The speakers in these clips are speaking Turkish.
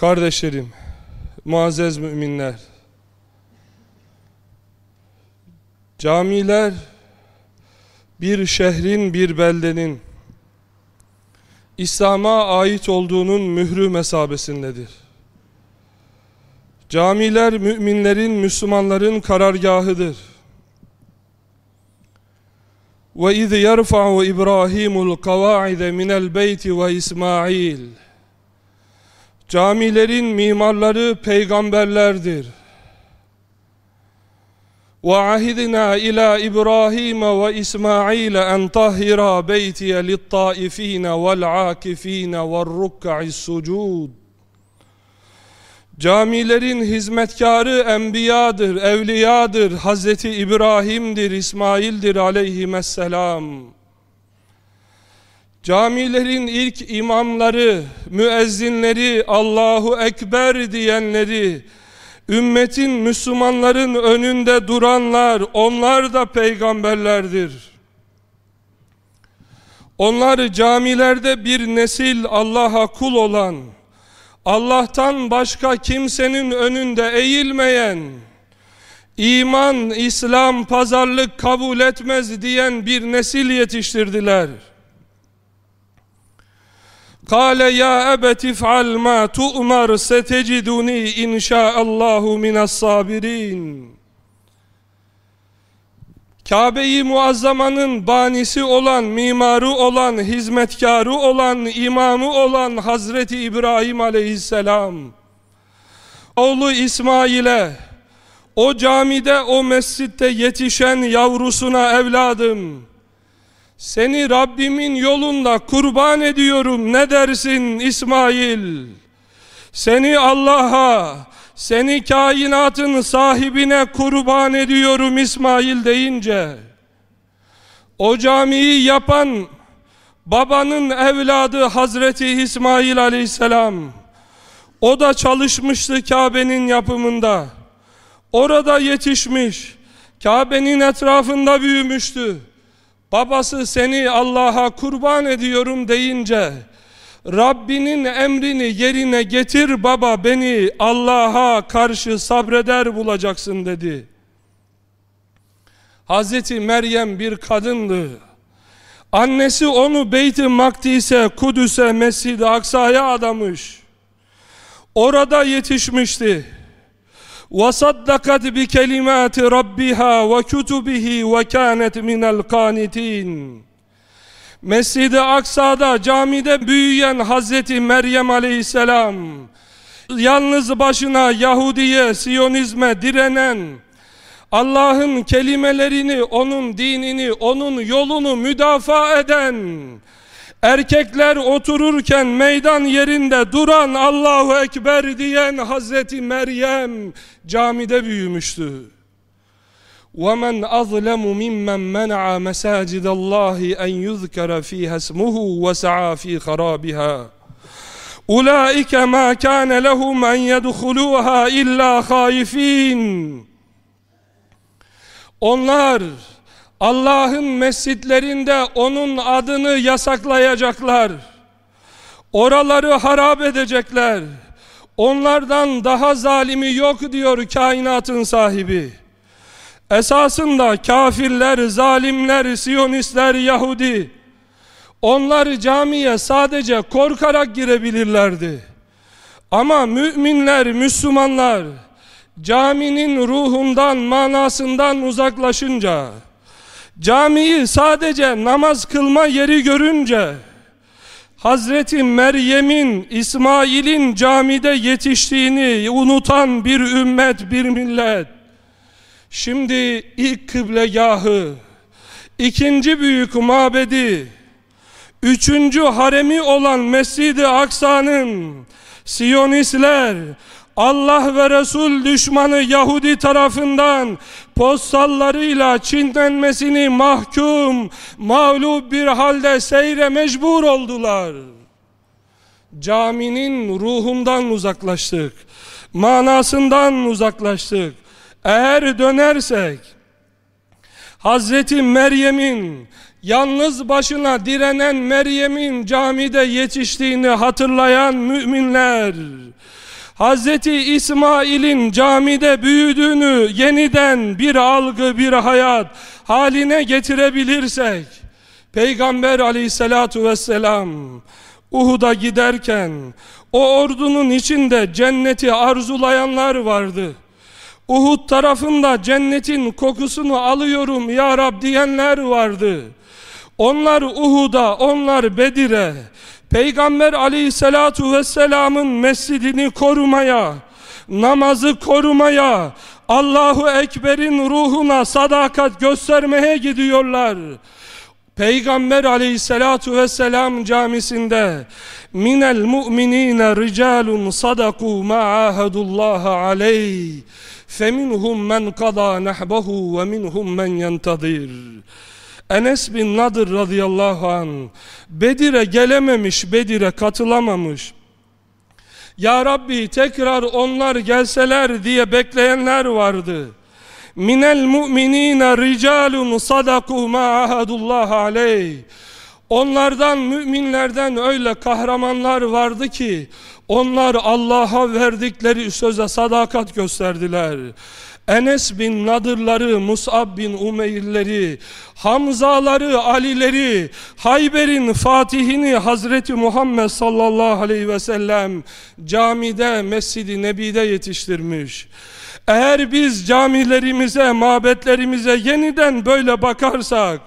Kardeşlerim, muazzez müminler, camiler bir şehrin, bir beldenin İslam'a ait olduğunun mührü mesabesindedir. Camiler müminlerin, Müslümanların karargahıdır. وَاِذْ يَرْفَعُ إِبْرَاهِيمُ الْقَوَاعِدَ مِنَ الْبَيْتِ وَإِسْمَاعِيلِ Camilerin mimarları peygamberlerdir. وَعَهِدْنَا إِلَى إِبْرَاهِيمَ وَإِسْمَاعِيلَ أَنْ طَهِّرَا بَيْتِيَ لِلطَّائِفِينَ وَالْعَاكِفِينَ وَالرُّكَّعِ السُّجُودِ Camilerin hizmetkarı enbiyadır, evliyadır, Hazreti İbrahim'dir, İsmail'dir aleyhisselam. Camilerin ilk imamları, müezzinleri, Allahu Ekber diyenleri, ümmetin Müslümanların önünde duranlar, onlar da peygamberlerdir. Onlar camilerde bir nesil Allah'a kul olan, Allah'tan başka kimsenin önünde eğilmeyen, iman, İslam, pazarlık kabul etmez diyen bir nesil yetiştirdiler. Kale ya ebeti f'al ma tu'mar seteciduni inşaallahu minas sabirin. Kabe-i Muazzama'nın banisi olan, mimarı olan, hizmetkarı olan, imamı olan Hazreti İbrahim Aleyhisselam oğlu İsmail'e o camide, o mescitte yetişen yavrusuna evladım seni Rabbimin yolunda kurban ediyorum. Ne dersin İsmail? Seni Allah'a, seni kainatın sahibine kurban ediyorum İsmail deyince o camiyi yapan babanın evladı Hazreti İsmail aleyhisselam o da çalışmıştı Kabe'nin yapımında. Orada yetişmiş Kabe'nin etrafında büyümüştü babası seni Allah'a kurban ediyorum deyince Rabbinin emrini yerine getir baba beni Allah'a karşı sabreder bulacaksın dedi. Hazreti Meryem bir kadındı. Annesi onu Beyt-i Makdis'e, Kudüs'e, Mescid-i Aksa'ya adamış. Orada yetişmişti. وَصَدَّقَتْ بِكَلِمَاتِ رَبِّهَا وَكُتُبِهِ وَكَانَتْ مِنَ الْقَانِتِينَ Mescid-i Aksa'da camide büyüyen Hazreti Meryem aleyhisselam yalnız başına Yahudiye, Siyonizme direnen Allah'ın kelimelerini, onun dinini, onun yolunu müdafaa eden erkekler otururken meydan yerinde duran Allahu Ekber diyen Hazreti Meryem camide büyümüştü. ومن أظلم ممن منع مساجد الله أن يذكر فيها اسمه وسعى في خرابها أولئك ما كان لهم أن يدخلوها إلا خائفين Onlar Allah'ın mescitlerinde onun adını yasaklayacaklar. Oraları harap edecekler. Onlardan daha zalimi yok diyor kainatın sahibi. Esasında kafirler, zalimler, siyonistler, Yahudi onlar camiye sadece korkarak girebilirlerdi. Ama müminler, Müslümanlar caminin ruhundan, manasından uzaklaşınca camiyi sadece namaz kılma yeri görünce Hazreti Meryem'in, İsmail'in camide yetiştiğini unutan bir ümmet, bir millet. Şimdi ilk kıblegahı, ikinci büyük mabedi, üçüncü haremi olan Mescid-i Aksa'nın Siyonistler, Allah ve Resul düşmanı Yahudi tarafından postallarıyla çinlenmesini mahkum, mağlup bir halde seyre mecbur oldular. Caminin ruhundan uzaklaştık, manasından uzaklaştık. Eğer dönersek Hazreti Meryem'in yalnız başına direnen Meryem'in camide yetiştiğini hatırlayan müminler Hazreti İsmail'in camide büyüdüğünü yeniden bir algı, bir hayat haline getirebilirsek, Peygamber aleyhissalatu vesselam Uhud'a giderken o ordunun içinde cenneti arzulayanlar vardı. Uhud tarafında cennetin kokusunu alıyorum ya Rab diyenler vardı. Onlar Uhud'a, onlar Bedir'e, Peygamber aleyhissalatu vesselamın mescidini korumaya, namazı korumaya, Allahu Ekber'in ruhuna sadakat göstermeye gidiyorlar. Peygamber aleyhissalatu vesselam camisinde minel mu'minine ricalun sadaku ma ahadullah aleyh feminhum men kada nahbahu ve minhum men yentadir Enes bin Nadir radıyallahu an Bedir'e gelememiş, Bedir'e katılamamış. Ya Rabbi tekrar onlar gelseler diye bekleyenler vardı. Minel mu'minine ricalun sadaku ma ahadullah aleyh. Onlardan müminlerden öyle kahramanlar vardı ki onlar Allah'a verdikleri söze sadakat gösterdiler. Enes bin Nadırları, Mus'ab bin Umeyrleri, Hamzaları, Alileri, Hayber'in Fatihini Hazreti Muhammed sallallahu aleyhi ve sellem camide, Mescid-i Nebi'de yetiştirmiş. Eğer biz camilerimize, mabetlerimize yeniden böyle bakarsak,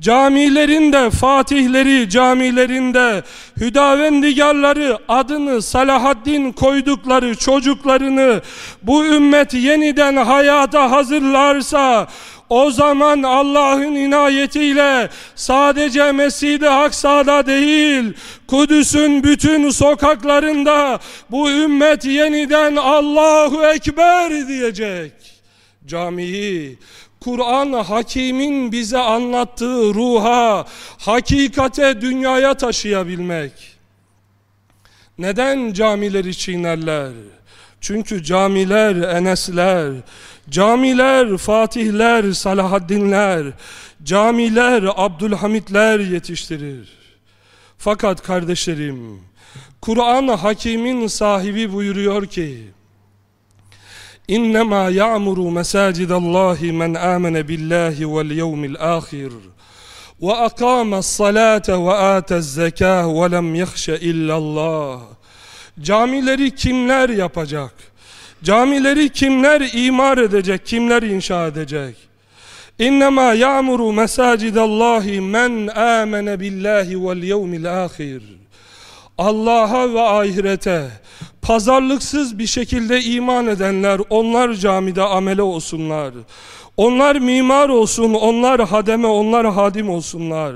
Camilerinde fatihleri, camilerinde hüdavendigarları adını Salahaddin koydukları çocuklarını bu ümmet yeniden hayata hazırlarsa o zaman Allah'ın inayetiyle sadece Mescid-i Aksa'da değil, Kudüs'ün bütün sokaklarında bu ümmet yeniden Allahu Ekber diyecek. Camiyi, Kur'an hakimin bize anlattığı ruha, hakikate dünyaya taşıyabilmek. Neden camileri çiğnerler? Çünkü camiler Enesler, camiler Fatihler, Salahaddinler, camiler Abdülhamitler yetiştirir. Fakat kardeşlerim, Kur'an hakimin sahibi buyuruyor ki, İnnemâ ya'muru mesacidallâhi men âmene billâhi vel yevmil âhir ve akâme salâte ve âtez zekâh ve lem yehşe illallah Camileri kimler yapacak? Camileri kimler imar edecek? Kimler inşa edecek? İnnemâ ya'muru mesacidallâhi men âmene billâhi vel yevmil âhir Allah'a ve ahirete pazarlıksız bir şekilde iman edenler onlar camide amele olsunlar. Onlar mimar olsun, onlar hademe, onlar hadim olsunlar.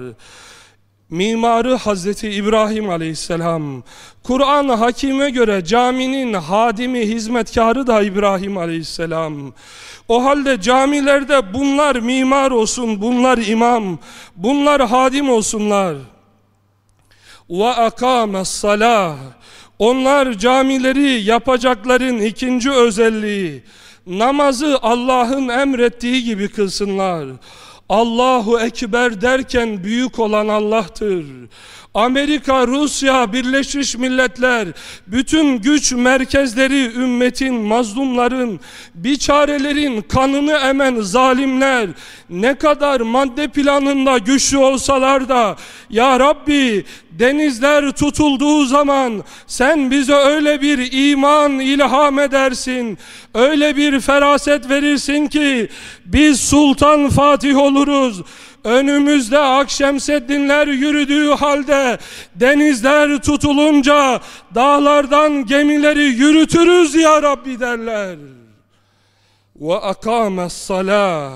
Mimarı Hazreti İbrahim aleyhisselam. Kur'an hakime göre caminin hadimi, hizmetkarı da İbrahim aleyhisselam. O halde camilerde bunlar mimar olsun, bunlar imam, bunlar hadim olsunlar. Ve akames salah. Onlar camileri yapacakların ikinci özelliği, namazı Allah'ın emrettiği gibi kılsınlar. Allahu Ekber derken büyük olan Allah'tır. Amerika, Rusya, Birleşmiş Milletler, bütün güç merkezleri ümmetin, mazlumların, biçarelerin kanını emen zalimler ne kadar madde planında güçlü olsalar da Ya Rabbi denizler tutulduğu zaman sen bize öyle bir iman ilham edersin, öyle bir feraset verirsin ki biz Sultan Fatih oluruz. Önümüzde Akşemseddinler yürüdüğü halde denizler tutulunca dağlardan gemileri yürütürüz ya Rabbi derler. Salah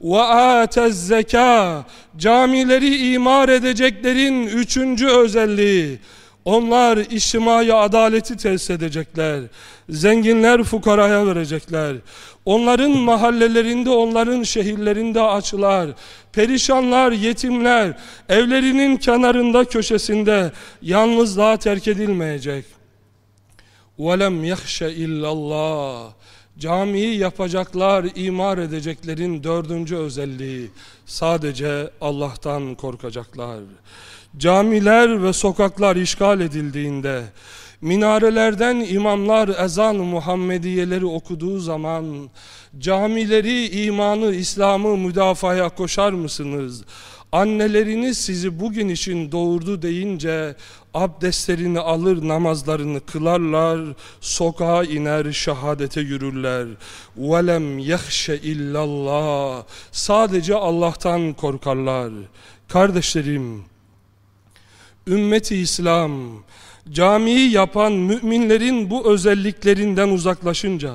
ve atez zeka camileri imar edeceklerin üçüncü özelliği onlar içtimai adaleti tesis edecekler. Zenginler fukaraya verecekler. Onların mahallelerinde, onların şehirlerinde açılar. Perişanlar, yetimler, evlerinin kenarında, köşesinde yalnızlığa terk edilmeyecek. وَلَمْ يَخْشَ اِلَّا اللّٰهِ Camiyi yapacaklar, imar edeceklerin dördüncü özelliği sadece Allah'tan korkacaklar. Camiler ve sokaklar işgal edildiğinde, minarelerden imamlar ezan Muhammediyeleri okuduğu zaman, camileri, imanı, İslam'ı müdafaya koşar mısınız? Anneleriniz sizi bugün için doğurdu deyince abdestlerini alır namazlarını kılarlar, sokağa iner şehadete yürürler. Velem yahşe illallah. Sadece Allah'tan korkarlar. Kardeşlerim, ümmeti İslam, camiyi yapan müminlerin bu özelliklerinden uzaklaşınca,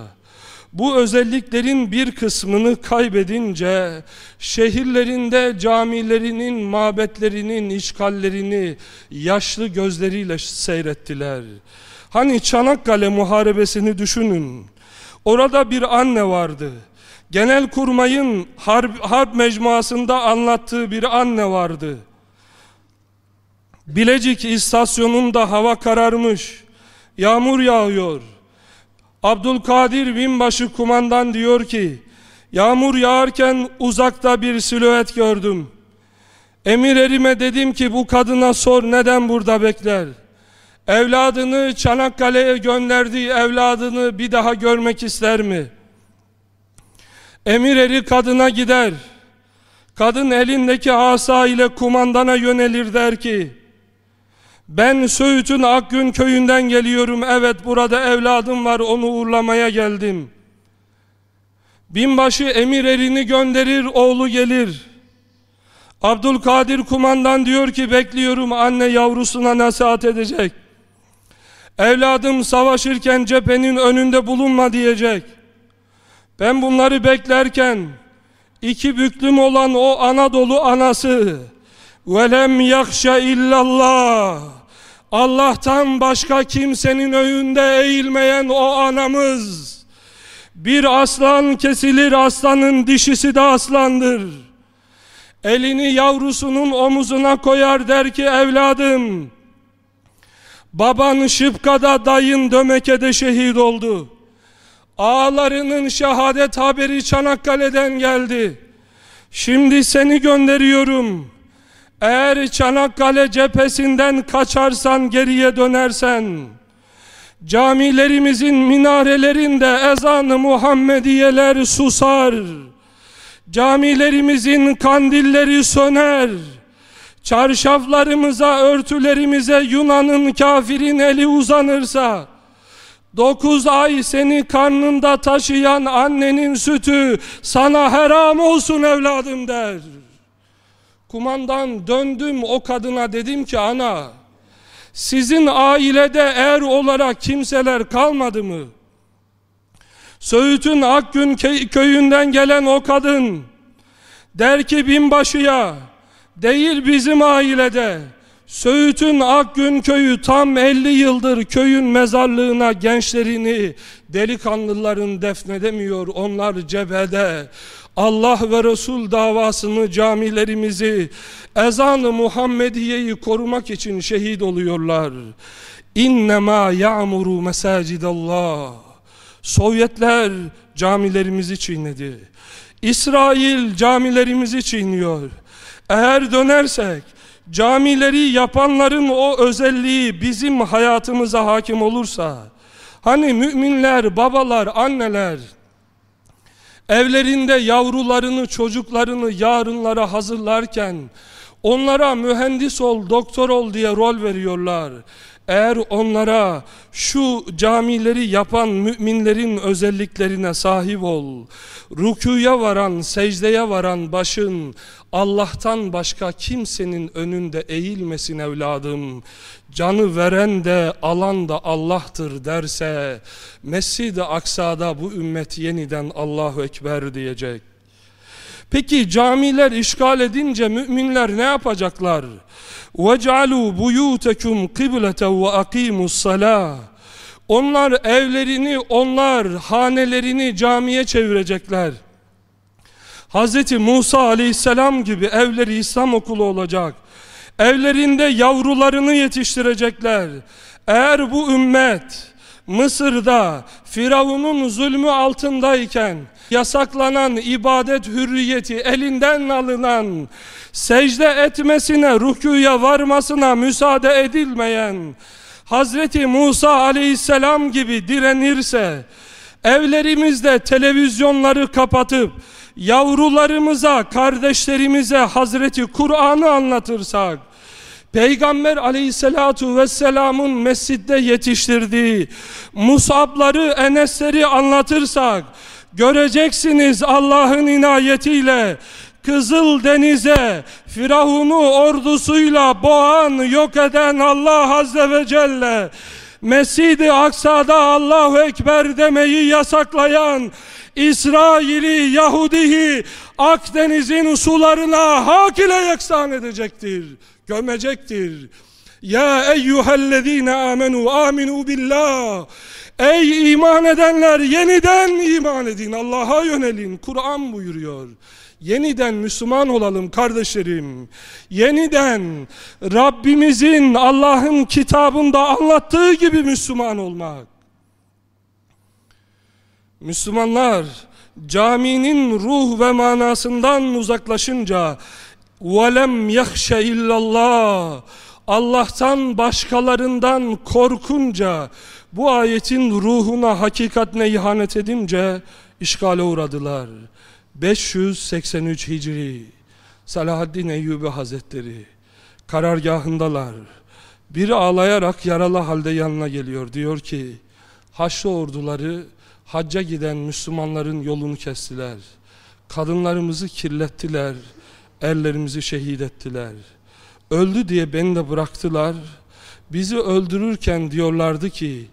bu özelliklerin bir kısmını kaybedince şehirlerinde camilerinin, mabetlerinin işgallerini yaşlı gözleriyle seyrettiler. Hani Çanakkale muharebesini düşünün. Orada bir anne vardı. Genelkurmay'ın harp, harp mecmuasında anlattığı bir anne vardı. Bilecik istasyonunda hava kararmış. Yağmur yağıyor. Abdülkadir Binbaşı kumandan diyor ki Yağmur yağarken uzakta bir silüet gördüm. Emir erime dedim ki bu kadına sor neden burada bekler. Evladını Çanakkale'ye gönderdiği evladını bir daha görmek ister mi? Emir eri kadına gider. Kadın elindeki asa ile kumandana yönelir der ki ben Söğüt'ün Akgün köyünden geliyorum. Evet burada evladım var onu uğurlamaya geldim. Binbaşı emir erini gönderir oğlu gelir. Abdülkadir kumandan diyor ki bekliyorum anne yavrusuna nasihat edecek. Evladım savaşırken cephenin önünde bulunma diyecek. Ben bunları beklerken iki büklüm olan o Anadolu anası velem yakşa illallah Allah'tan başka kimsenin önünde eğilmeyen o anamız bir aslan kesilir aslanın dişisi de aslandır. Elini yavrusunun omuzuna koyar der ki evladım baban Şıpka'da dayın Dömeke'de şehit oldu. Ağalarının şehadet haberi Çanakkale'den geldi. Şimdi seni gönderiyorum eğer Çanakkale cephesinden kaçarsan geriye dönersen camilerimizin minarelerinde ezanı Muhammediyeler susar camilerimizin kandilleri söner çarşaflarımıza örtülerimize Yunan'ın kafirin eli uzanırsa dokuz ay seni karnında taşıyan annenin sütü sana haram olsun evladım der Kumandan döndüm o kadına dedim ki ana sizin ailede er olarak kimseler kalmadı mı? Söğüt'ün Akgün köyünden gelen o kadın der ki binbaşıya değil bizim ailede Söğüt'ün Akgün köyü tam 50 yıldır köyün mezarlığına gençlerini delikanlıların defnedemiyor onlar cebede Allah ve Resul davasını camilerimizi ezanı Muhammediye'yi korumak için şehit oluyorlar. İnnemâ ya'muru mesacidallah. Sovyetler camilerimizi çiğnedi. İsrail camilerimizi çiğniyor. Eğer dönersek camileri yapanların o özelliği bizim hayatımıza hakim olursa hani müminler, babalar, anneler evlerinde yavrularını, çocuklarını yarınlara hazırlarken onlara mühendis ol, doktor ol diye rol veriyorlar. Eğer onlara şu camileri yapan müminlerin özelliklerine sahip ol, rükuya varan, secdeye varan başın Allah'tan başka kimsenin önünde eğilmesin evladım, canı veren de alan da Allah'tır derse, Mescid-i Aksa'da bu ümmet yeniden Allahu Ekber diyecek. Peki camiler işgal edince müminler ne yapacaklar? وَجْعَلُوا بُيُوتَكُمْ قِبْلَةً وَاَقِيمُوا الصَّلَاةِ Onlar evlerini, onlar hanelerini camiye çevirecekler. Hz. Musa aleyhisselam gibi evleri İslam okulu olacak. Evlerinde yavrularını yetiştirecekler. Eğer bu ümmet Mısır'da Firavun'un zulmü altındayken yasaklanan ibadet hürriyeti elinden alınan secde etmesine, rükuya varmasına müsaade edilmeyen Hazreti Musa aleyhisselam gibi direnirse, evlerimizde televizyonları kapatıp, yavrularımıza, kardeşlerimize Hazreti Kur'an'ı anlatırsak, Peygamber aleyhissalatu vesselamın mescidde yetiştirdiği Musabları, Enesleri anlatırsak, göreceksiniz Allah'ın inayetiyle, Kızıl Denize Firavun'u ordusuyla boğan, yok eden Allah Azze ve Celle Mescid-i Aksa'da Allahu Ekber demeyi yasaklayan İsrail'i, Yahudi'yi Akdeniz'in sularına hak ile yeksan edecektir, gömecektir. Ya eyyühellezine amenu aminu billah. Ey iman edenler yeniden iman edin, Allah'a yönelin. Kur'an buyuruyor. Yeniden Müslüman olalım kardeşlerim. Yeniden Rabbimizin Allah'ın kitabında anlattığı gibi Müslüman olmak. Müslümanlar caminin ruh ve manasından uzaklaşınca وَلَمْ يَخْشَ اِلَّا اللّٰهِ Allah'tan başkalarından korkunca bu ayetin ruhuna hakikatine ihanet edince işgale uğradılar. 583 Hicri Salahaddin Eyyubi Hazretleri karargahındalar. Biri ağlayarak yaralı halde yanına geliyor. Diyor ki Haçlı orduları hacca giden Müslümanların yolunu kestiler. Kadınlarımızı kirlettiler. Erlerimizi şehit ettiler. Öldü diye beni de bıraktılar. Bizi öldürürken diyorlardı ki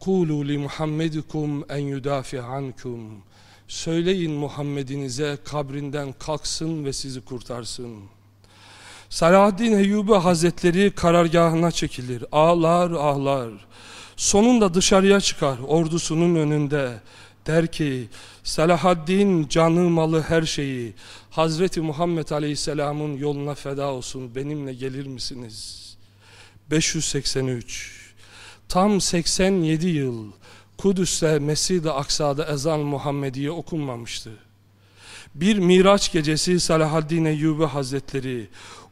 Kulu li Muhammedikum en yudafi ankum Söyleyin Muhammed'inize kabrinden kalksın ve sizi kurtarsın. Salahaddin Eyyubi Hazretleri karargahına çekilir. Ağlar ağlar. Sonunda dışarıya çıkar ordusunun önünde. Der ki Salahaddin canı malı her şeyi Hazreti Muhammed Aleyhisselam'ın yoluna feda olsun benimle gelir misiniz? 583 Tam 87 yıl Kudüs'te Mescid-i Aksa'da ezan Muhammediye okunmamıştı. Bir Miraç gecesi Salahaddin Eyyubi Hazretleri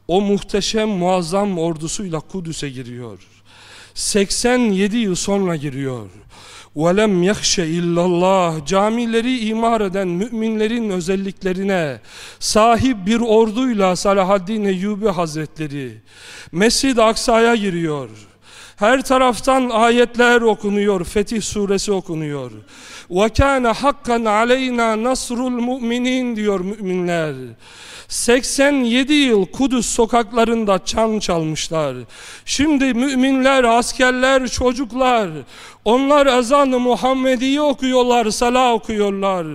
o muhteşem muazzam ordusuyla Kudüs'e giriyor. 87 yıl sonra giriyor. وَلَمْ يَخْشَ اِلَّا اللّٰهِ Camileri imar eden müminlerin özelliklerine sahip bir orduyla Salahaddin Eyyubi Hazretleri Mescid-i Aksa'ya giriyor. Her taraftan ayetler okunuyor, Fetih suresi okunuyor. وَكَانَ حَقًّا عَلَيْنَا نَصْرُ الْمُؤْمِنِينَ diyor müminler. 87 yıl Kudüs sokaklarında çan çalmışlar. Şimdi müminler, askerler, çocuklar onlar ezan-ı Muhammedi'yi okuyorlar, sala okuyorlar.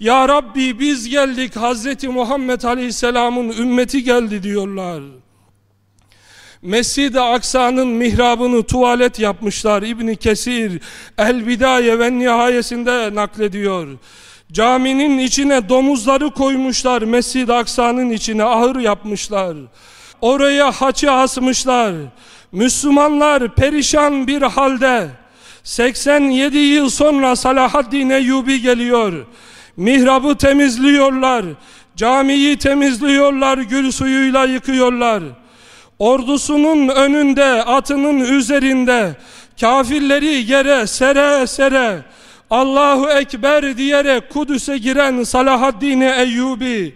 Ya Rabbi biz geldik Hazreti Muhammed Aleyhisselam'ın ümmeti geldi diyorlar. Mescid-i Aksa'nın mihrabını tuvalet yapmışlar. İbni Kesir El Bidaye ve nihayesinde naklediyor. Caminin içine domuzları koymuşlar. Mescid-i Aksa'nın içine ahır yapmışlar. Oraya haçı asmışlar. Müslümanlar perişan bir halde 87 yıl sonra Salahaddin Eyyubi geliyor. Mihrabı temizliyorlar. Camiyi temizliyorlar. Gül suyuyla yıkıyorlar ordusunun önünde, atının üzerinde kafirleri yere sere sere Allahu Ekber diyerek Kudüs'e giren Salahaddin Eyyubi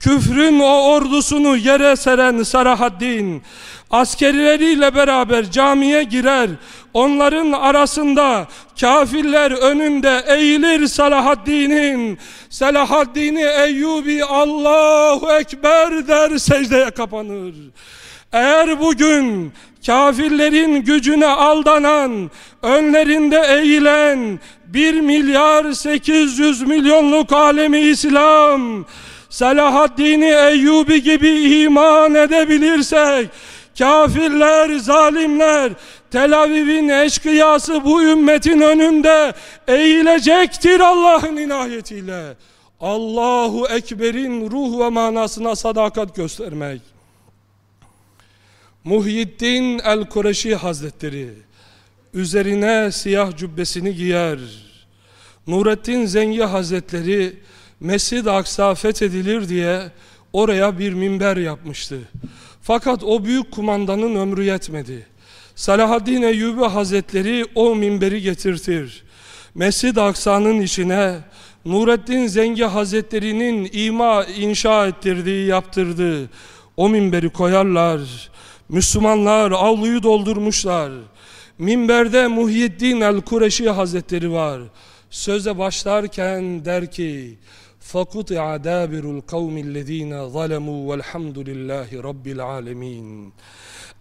küfrün o ordusunu yere seren Salahaddin askerleriyle beraber camiye girer onların arasında kafirler önünde eğilir Salahaddin'in Salahaddin'i Eyyubi Allahu Ekber der secdeye kapanır eğer bugün kafirlerin gücüne aldanan, önlerinde eğilen 1 milyar 800 milyonluk alemi İslam, Selahaddin Eyyubi gibi iman edebilirsek, kafirler, zalimler, Tel Aviv'in eşkıyası bu ümmetin önünde eğilecektir Allah'ın inayetiyle. Allahu Ekber'in ruh ve manasına sadakat göstermek. Muhyiddin el-Kureşi Hazretleri üzerine siyah cübbesini giyer. Nurettin Zengi Hazretleri Mescid-i Aksa fethedilir diye oraya bir minber yapmıştı. Fakat o büyük kumandanın ömrü yetmedi. Salahaddin Eyyubi Hazretleri o minberi getirtir. Mescid-i Aksa'nın içine Nureddin Zengi Hazretleri'nin ima inşa ettirdiği, yaptırdığı o minberi koyarlar. Müslümanlar avluyu doldurmuşlar. Minberde Muhyiddin el-Kureşi Hazretleri var. Söze başlarken der ki فَقُطِعَ دَابِرُ الْقَوْمِ الَّذ۪ينَ ظَلَمُوا وَالْحَمْدُ لِلّٰهِ رَبِّ الْعَالَمِينَ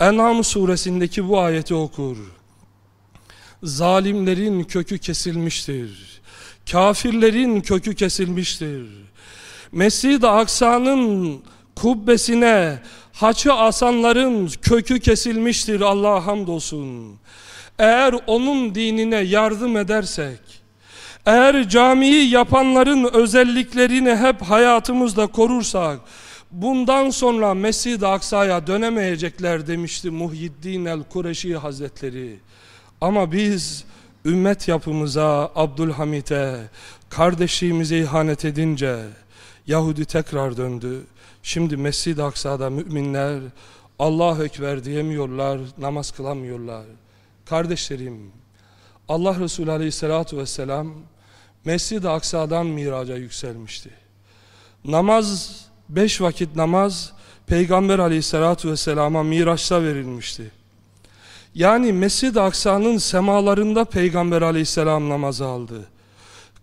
En'am suresindeki bu ayeti okur. Zalimlerin kökü kesilmiştir. Kafirlerin kökü kesilmiştir. Mescid-i Aksa'nın kubbesine haçı asanların kökü kesilmiştir Allah'a hamdolsun. Eğer onun dinine yardım edersek, eğer camiyi yapanların özelliklerini hep hayatımızda korursak, bundan sonra Mescid-i Aksa'ya dönemeyecekler demişti Muhyiddin el-Kureşi Hazretleri. Ama biz ümmet yapımıza, Abdülhamit'e, kardeşliğimize ihanet edince Yahudi tekrar döndü. Şimdi Mescid-i Aksa'da müminler Allah Ekber diyemiyorlar, namaz kılamıyorlar. Kardeşlerim, Allah Resulü Aleyhisselatü Vesselam Mescid-i Aksa'dan miraca yükselmişti. Namaz, beş vakit namaz Peygamber Aleyhisselatü Vesselam'a miraçta verilmişti. Yani Mescid-i Aksa'nın semalarında Peygamber Aleyhisselam namazı aldı.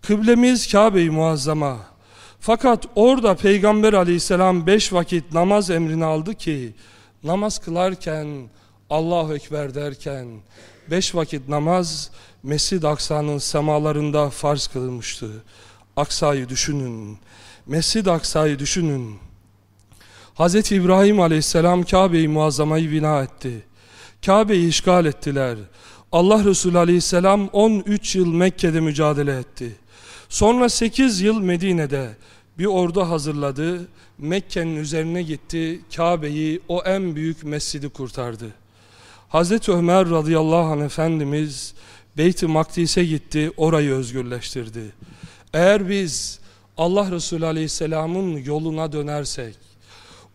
Kıblemiz Kabe-i Muazzama. Fakat orada Peygamber Aleyhisselam beş vakit namaz emrini aldı ki namaz kılarken Allahu Ekber derken beş vakit namaz Mescid-i Aksa'nın semalarında farz kılınmıştı. Aksa'yı düşünün. Mescid-i Aksa'yı düşünün. Hz. İbrahim Aleyhisselam Kabe-i Muazzama'yı bina etti. Kabe'yi işgal ettiler. Allah Resulü Aleyhisselam 13 yıl Mekke'de mücadele etti. Sonra 8 yıl Medine'de bir ordu hazırladı. Mekke'nin üzerine gitti. Kabe'yi o en büyük mescidi kurtardı. Hazreti Ömer radıyallahu anh Efendimiz Beyt-i Makdis'e gitti. Orayı özgürleştirdi. Eğer biz Allah Resulü Aleyhisselam'ın yoluna dönersek,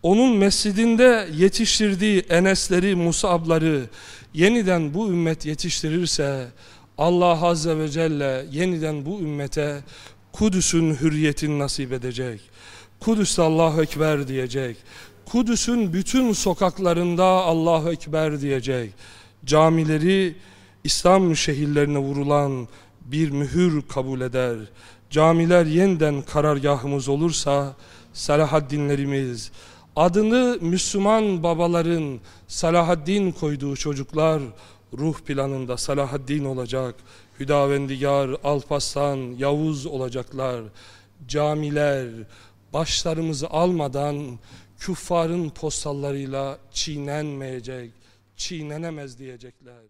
onun mescidinde yetiştirdiği Enesleri, Musabları yeniden bu ümmet yetiştirirse Allah Azze ve Celle yeniden bu ümmete Kudüs'ün hürriyetini nasip edecek. Kudüs'te Allahu Ekber diyecek. Kudüs'ün bütün sokaklarında Allahu Ekber diyecek. Camileri İslam şehirlerine vurulan bir mühür kabul eder. Camiler yeniden karargahımız olursa Salahaddinlerimiz, adını Müslüman babaların Salahaddin koyduğu çocuklar ruh planında Salahaddin olacak. Hüdavendigar, Alpaslan, Yavuz olacaklar. Camiler başlarımızı almadan küffarın postallarıyla çiğnenmeyecek, çiğnenemez diyecekler.